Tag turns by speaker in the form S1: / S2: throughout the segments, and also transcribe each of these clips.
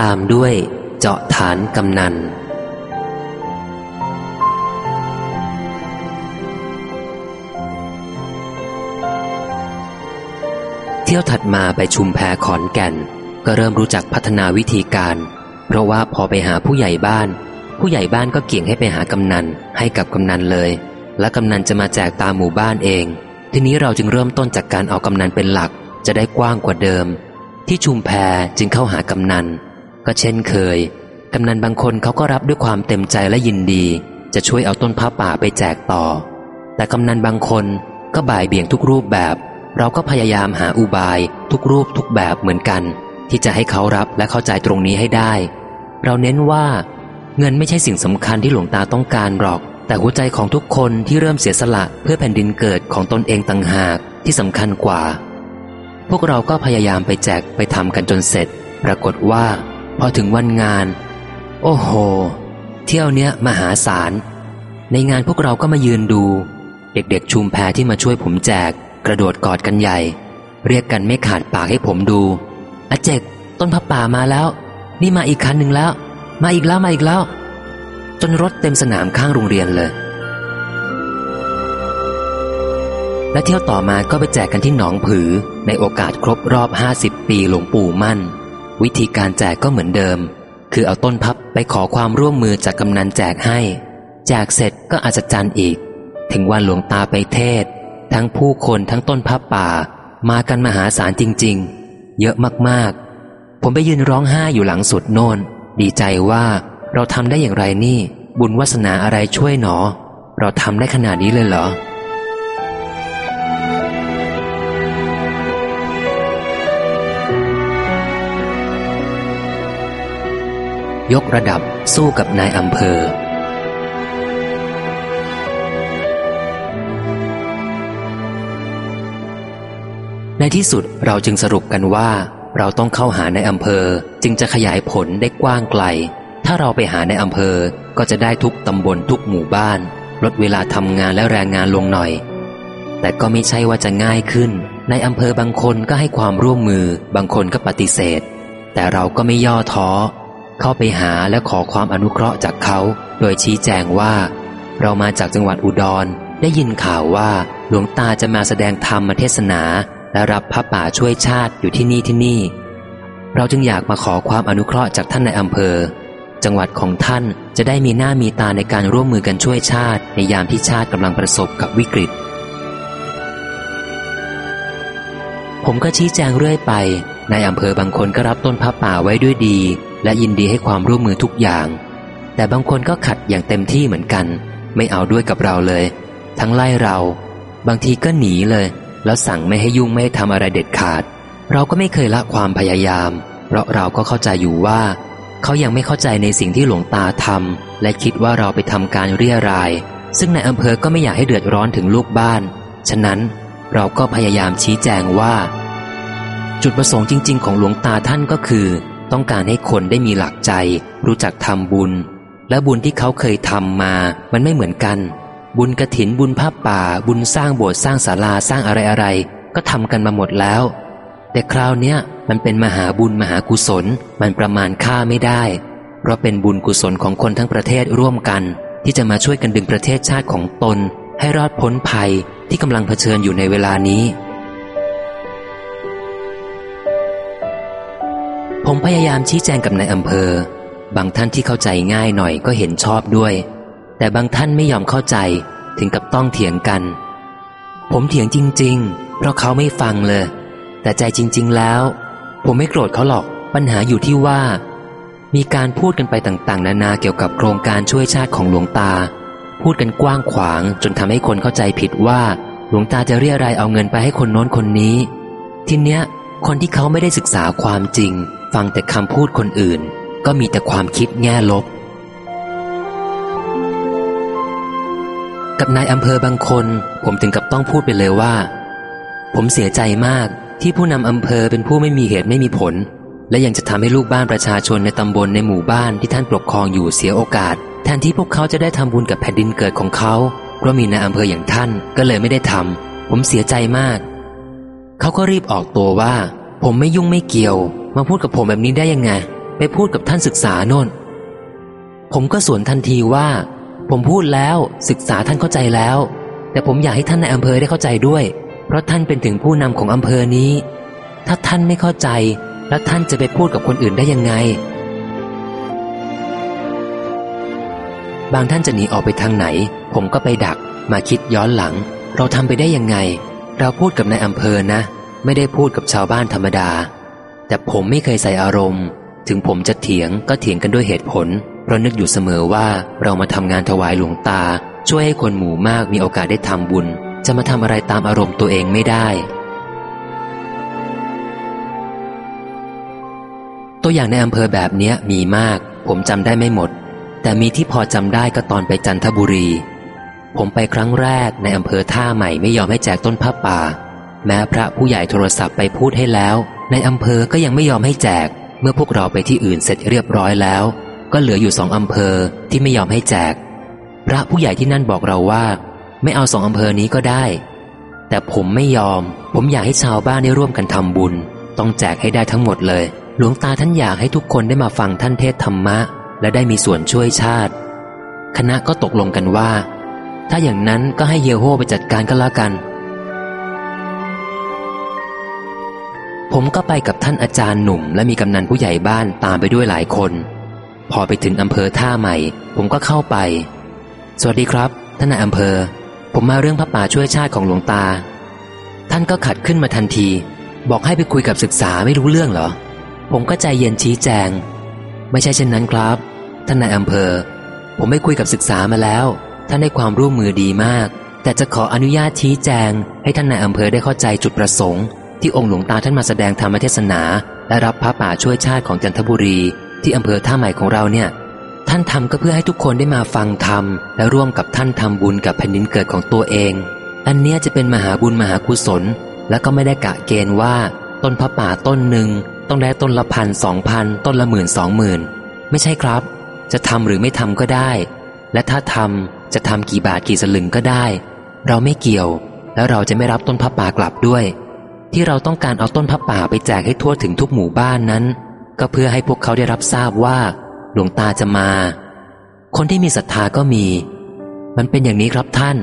S1: ตามด้วยเจาะฐานกำนัน เที่ยวถัดมาไปชุมแพขอนแก่น ก็เริ่มรู้จักพัฒนาวิธีการ เพราะว่าพอไปหาผู้ใหญ่บ้าน ผู้ใหญ่บ้านก็เกี่ยงให้ไปหากำนันให้กับกำนันเลย และกำนันจะมาแจกตามหมู่บ้านเอง ทีนี้เราจึงเริ่มต้นจากการเอากำนันเป็นหลัก จะได้กว้างกว่าเดิม ที่ชุมแพจึงเข้าหากำนัน ก็เช่นเคย กำนันบางคนเขาก็รับด้วยความเต็มใจและยินดี จะช่วยเอาต้นผ้าป่าไปแจกต่อ แต่กำนันบางคนก็บ่ายเบี่ยงทุกรูปแบบ เราก็พยายามหาอุบาย ทุกรูปทุกแบบเหมือนกัน ที่จะให้เขารับและเข้าใจตรงนี้ให้ได้ เราเน้นว่า เงินไม่ใช่สิ่งสำคัญที่หลวงตาต้องการหรอก แต่หัวใจของทุกคนที่เริ่มเสียสละเพื่อแผ่นดินเกิดของตนเองต่างหากที่สำคัญกว่า พวกเราก็พยายามไปแจกไปทำกันจนเสร็จ ปรากฏว่า พอถึงวันงาน โอ้โห เที่ยวเนี้ยมหาศาล ในงานพวกเราก็มายืนดู เด็กๆชุมแพที่มาช่วยผมแจก กระโดดกอดกันใหญ่ เรียกกันไม่ขาดปากให้ผมดูอาเจกต้นพับป่ามาแล้ว นี่มาอีกคันหนึ่งแล้ว มาอีกแล้วมาอีกแล้ว จนรถเต็มสนามข้างโรงเรียนเลย และเที่ยวต่อมาก็ไปแจกกันที่หนองผือในโอกาสครบรอบ 50 ปีหลวงปู่มั่น วิธีการแจกก็เหมือนเดิม คือเอาต้นพับไปขอความร่วมมือจากกำนันแจกให้ แจกเสร็จก็อาจจันอีก ถึงวันหลวงตาไปเทศ ทั้งผู้คนทั้งต้นพับป่า มากันมหาศาลจริง ๆ เยอะมากๆ ผมไปยืนร้องไห้อยู่หลังสุดโน่น ดีใจว่าเราทำได้อย่างไรนี่ บุญวาสนาอะไรช่วยหนอ เราทำได้ขนาดนี้เลยเหรอ ยกระดับสู้กับนายอำเภอ ในที่สุดเราจึงสรุปกันว่า เราต้องเข้าหาในอำเภอจึงจะขยายผลได้กว้างไกล ถ้าเราไปหาในอำเภอก็จะได้ทุกตำบลทุกหมู่บ้าน ลดเวลาทำงานและแรงงานลงหน่อย แต่ก็ไม่ใช่ว่าจะง่ายขึ้น ในอำเภอบางคนก็ให้ความร่วมมือบางคนก็ปฏิเสธ แต่เราก็ไม่ย่อท้อ เข้าไปหาและขอความอนุเคราะห์จากเขา โดยชี้แจงว่า เรามาจากจังหวัดอุดร ได้ยินข่าวว่าหลวงตาจะมาแสดงธรรมเทศนา และรับพระป่าช่วยชาติอยู่ที่นี่ที่นี่ เราจึงอยากมาขอความอนุเคราะห์จากท่านในอำเภอ จังหวัดของท่านจะได้มีหน้ามีตาในการร่วมมือกันช่วยชาติ ในยามที่ชาติกำลังประสบกับวิกฤต ผมก็ชี้แจงเรื่อยไปในอำเภอบางคนก็รับต้นพระป่าไว้ด้วยดี และยินดีให้ความร่วมมือทุกอย่าง แต่บางคนก็ขัดอย่างเต็มที่เหมือนกัน ไม่เอาด้วยกับเราเลย ทั้งไล่เรา บางทีก็หนีเลย แล้วสั่งไม่ให้ยุ่งไม่ให้ทำอะไรเด็ดขาด เราก็ไม่เคยละความพยายาม เพราะเราก็เข้าใจอยู่ว่า เขายังไม่เข้าใจในสิ่งที่หลวงตาทำและคิดว่าเราไปทำการเรียราย ซึ่งในอำเภอก็ไม่อยากให้เดือดร้อนถึงลูกบ้าน ฉะนั้นเราก็พยายามชี้แจงว่า จุดประสงค์จริง ๆ ของหลวงตาท่านก็คือ ต้องการให้คนได้มีหลักใจ รู้จักทำบุญ และบุญที่เขาเคยทำมา มันไม่เหมือนกัน บุญกระถินบุญผ้าป่า บุญสร้างโบสถ์สร้างศาลาสร้างอะไรอะไรก็ทำกันมาหมดแล้ว แต่คราวเนี้ยมันเป็นมหาบุญมหากุศล มันประมาณค่าไม่ได้ เพราะเป็นบุญกุศลของคนทั้งประเทศร่วมกัน ที่จะมาช่วยกันดึงประเทศชาติของตน ให้รอดพ้นภัยที่กำลังเผชิญอยู่ในเวลานี้ ผมพยายามชี้แจงกับนายอำเภอ บางท่านที่เข้าใจง่ายหน่อยก็เห็นชอบด้วย แต่บางท่านไม่ยอมเข้าใจถึงกับต้องเถียงกัน ผมเถียงจริง ๆ เพราะเขาไม่ฟังเลย แต่ใจจริง ๆแล้ว ผมไม่โกรธเขาหรอกปัญหาอยู่ที่ว่า มีการพูดกันไปต่างๆ นานาเกี่ยวกับโครงการช่วยชาติของหลวงตา พูดกันกว้างขวางจนทำให้คนเข้าใจผิดว่า หลวงตาจะเรียรายเอาเงินไปให้คนโน้นคนนี้ ทีเนี้ย คนที่เขาไม่ได้ศึกษาความจริง ฟังแต่คำพูดคนอื่น ก็มีแต่ความคิดแง่ลบ กับนายอำเภอบางคน ผมถึงกับต้องพูดไปเลยว่า ผมเสียใจมากที่ผู้นำอำเภอเป็นผู้ไม่มีเหตุไม่มีผล และยังจะทำให้ลูกบ้านประชาชนในตำบลในหมู่บ้านที่ท่านปกครองอยู่เสียโอกาส แทนที่พวกเขาจะได้ทำบุญกับแผ่นดินเกิดของเขาเพราะมีนายอำเภออย่างท่านก็เลยไม่ได้ทำผมเสียใจมาก เขาก็รีบออกตัวว่า ผมไม่ยุ่งไม่เกี่ยว มาพูดกับผมแบบนี้ได้ยังไง ไปพูดกับท่านศึกษาโน่น ผมก็สวนทันทีว่า ผมพูดแล้วศึกษาท่านเข้าใจแล้ว แต่ผมอยากให้ท่านในอำเภอได้เข้าใจด้วย เพราะท่านเป็นถึงผู้นำของอำเภอนี้ ถ้าท่านไม่เข้าใจ แล้วท่านจะไปพูดกับคนอื่นได้ยังไง บางท่านจะหนีออกไปทางไหน ผมก็ไปดัก มาคิดย้อนหลัง เราทำไปได้ยังไง เราพูดกับนายอำเภอนะ ไม่ได้พูดกับชาวบ้านธรรมดา แต่ผมไม่เคยใส่อารมณ์ ถึงผมจะเถียงก็เถียงกันด้วยเหตุผล เพราะนึกอยู่เสมอว่าเรามาทำงานถวายหลวงตา ช่วยให้คนหมู่มากมีโอกาสได้ทำบุญ จะมาทำอะไรตามอารมณ์ตัวเองไม่ได้ ตัวอย่างในอำเภอแบบเนี้ยมีมาก ผมจำได้ไม่หมด แต่มีที่พอจำได้ก็ตอนไปจันทบุรี ผมไปครั้งแรกในอำเภอท่าใหม่ไม่ยอมให้แจกต้นผ้าป่า แม้พระผู้ใหญ่โทรศัพท์ไปพูดให้แล้ว ในอำเภอก็ยังไม่ยอมให้แจก เมื่อพวกเราไปที่อื่นเสร็จเรียบร้อยแล้ว ก็เหลืออยู่สองอำเภอที่ไม่ยอมให้แจก พระผู้ใหญ่ที่นั่นบอกเราว่า ไม่เอาสองอำเภอนี้ก็ได้ แต่ผมไม่ยอม ผมอยากให้ชาวบ้านได้ร่วมกันทำบุญ ต้องแจกให้ได้ทั้งหมดเลย หลวงตาท่านอยากให้ทุกคนได้มาฟังท่านเทศธรรมะ และได้มีส่วนช่วยชาติ คณะก็ตกลงกันว่า ถ้าอย่างนั้นก็ให้เฮียโฮไปจัดการก็แล้วกัน ผมก็ไปกับท่านอาจารย์หนุ่ม และมีกำนันผู้ใหญ่บ้านตามไปด้วยหลายคน พอไปถึงอำเภอท่าใหม่ ผมก็เข้าไป สวัสดีครับ ท่านนายอำเภอ ผมมาเรื่องพระป่าช่วยชาติของหลวงตา ท่านก็ขัดขึ้นมาทันที บอกให้ไปคุยกับศึกษาไม่รู้เรื่องเหรอ ผมก็ใจเย็นชี้แจง ไม่ใช่เช่นนั้นครับ ท่านนายอำเภอ ผมไม่คุยกับศึกษามาแล้ว ท่านให้ความร่วมมือดีมาก แต่จะขออนุญาตชี้แจง ให้ท่านนายอำเภอได้เข้าใจจุดประสงค์ ที่องค์หลวงตาท่านมาแสดงธรรมเทศนาและรับพระป่าช่วยชาติของจันทบุรีที่อำเภอท่าใหม่ของเราเนี่ย ท่านทำก็เพื่อให้ทุกคนได้มาฟังธรรม และร่วมกับท่านทำบุญกับแผ่นดินเกิดของตัวเอง อันเนี้ยจะเป็นมหาบุญมหากุศล และก็ไม่ได้กะเกณฑ์ว่า ต้นพระป่าต้นหนึ่งต้องได้ต้นละพันสองพันต้นละหมื่นสองหมื่นไม่ใช่ครับ จะทำหรือไม่ทำก็ได้ และถ้าทำจะทำกี่บาทกี่สลึงก็ได้ เราไม่เกี่ยว แล้วเราจะไม่รับต้นพระป่ากลับด้วย ที่เราต้องการเอาต้นพระป่าไปแจกให้ทั่วถึงทุกหมู่บ้านนั้น ก็เพื่อให้พวกเขาได้รับทราบว่า หลวงตาจะมา คนที่มีศรัทธาก็มี มันเป็นอย่างนี้ครับท่าน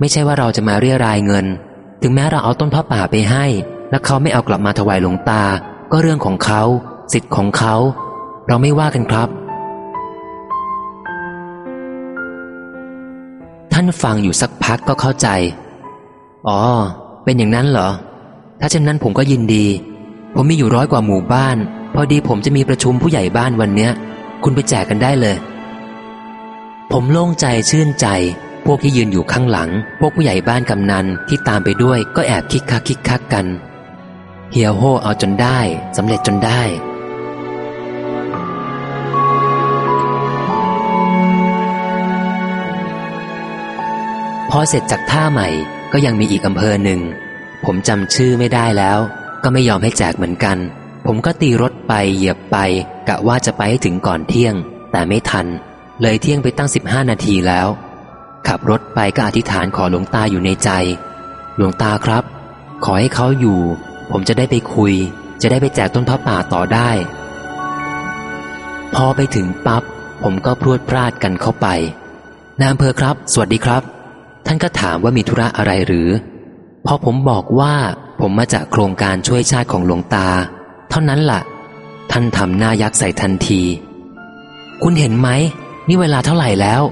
S1: ไม่ใช่ว่าเราจะมาเรียรายเงิน ถึงแม้เราเอาต้นพระป่าไปให้ แล้วเขาไม่เอากลับมาถวายหลวงตา ก็เรื่องของเขา สิทธิ์ของเขา เราไม่ว่ากันครับ ท่านฟังอยู่สักพักก็เข้าใจ อ๋อ เป็นอย่างนั้นเหรอ ถ้าเช่นนั้นผมก็ยินดี ผมมีอยู่ร้อยกว่าหมู่บ้าน พอดีผมจะมีประชุมผู้ใหญ่บ้านวันเนี้ย คุณไปแจกกันได้เลย ผมโล่งใจชื่นใจ พวกที่ยืนอยู่ข้างหลัง พวกผู้ใหญ่บ้านกำนันที่ตามไปด้วยก็แอบคิกคักคิกคักกันเฮียโฮเอาจนได้สำเร็จจนได้พอเสร็จจากท่าใหม่ก็ยังมีอีกอำเภอหนึ่ง ผมจำชื่อไม่ได้แล้ว ก็ไม่ยอมให้แจกเหมือนกัน ผมก็ตีรถไปเหยียบไป กะว่าจะไปให้ถึงก่อนเที่ยง แต่ไม่ทัน เลยเที่ยงไปตั้ง 15 นาทีแล้ว ขับรถไปก็อธิษฐานขอหลวงตาอยู่ในใจ หลวงตาครับ ขอให้เขาอยู่ ผมจะได้ไปคุย จะได้ไปแจกต้นพระป่าต่อได้ พอไปถึงปับ๊บผมก็พรวดพลาดกันเข้าไปนายอำเภอครับ สวัสดีครับ ท่านก็ถามว่ามีธุระอะไรหรือ พอผมบอกว่าผมมาจากโครงการช่วยชาติของหลวงตา เท่านั้นละ่ะ ท่านทำหน้ายักษ์ใส่ทันที คุณเห็นไหม นี่เวลาเท่าไหร่แล้ว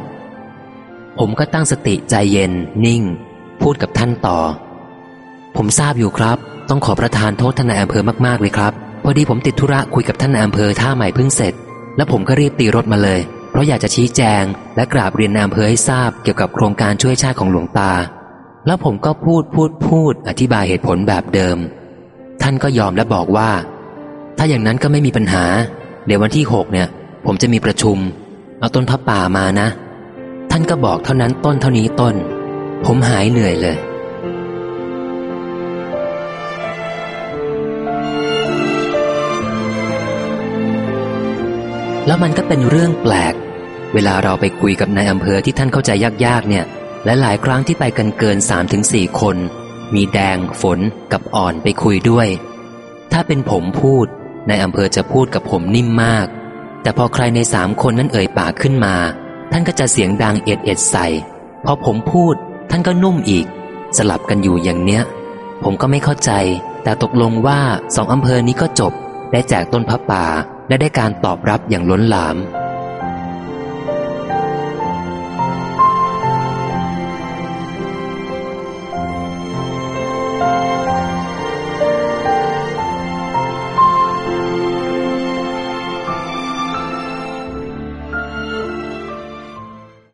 S1: ผมก็ตั้งสติใจเย็น นิ่ง พูดกับท่านต่อ ผมทราบอยู่ครับ ต้องขอประทานโทษท่านนายอำเภอมากๆเลยครับ พอดีผมติดธุระคุยกับท่านนายอำเภอท่าใหม่เพิ่งเสร็จ แล้วผมก็รีบตีรถมาเลย เพราะอยากจะชี้แจง และกราบเรียนนายอำเภอให้ทราบเกี่ยวกับโครงการช่วยชาติของหลวงตา แล้วผมก็พูดพูดพูด อธิบายเหตุผลแบบเดิม ท่านก็ยอมและบอกว่า ถ้าอย่างนั้นก็ไม่มีปัญหา เดี๋ยววันที่หกเนี่ย ผมจะมีประชุม เอาต้นพระป่ามานะ ท่านก็บอกเท่านั้นต้นเท่านี้ต้น ผมหายเหนื่อยเลยแล้วมันก็เป็นเรื่องแปลก เวลาเราไปคุยกับนายอำเภอที่ท่านเข้าใจยากๆ เนี่ย และหลายครั้งที่ไปกันเกินสามถึงสี่คน มีแดง ฝนกับอ่อนไปคุยด้วย ถ้าเป็นผมพูดนายอำเภอจะพูดกับผมนิ่มมาก แต่พอใครในสามคนนั้นเอ่ยปากขึ้นมา ท่านก็จะเสียงดังเอ็ดเอ็ดใส่ พอผมพูด ท่านก็นุ่มอีก สลับกันอยู่อย่างเนี้ย ผมก็ไม่เข้าใจ แต่ตกลงว่าสองอำเภอนี้ก็จบ ได้แจกต้นพระป่าและได้การตอบรับอย่างล้นหลาม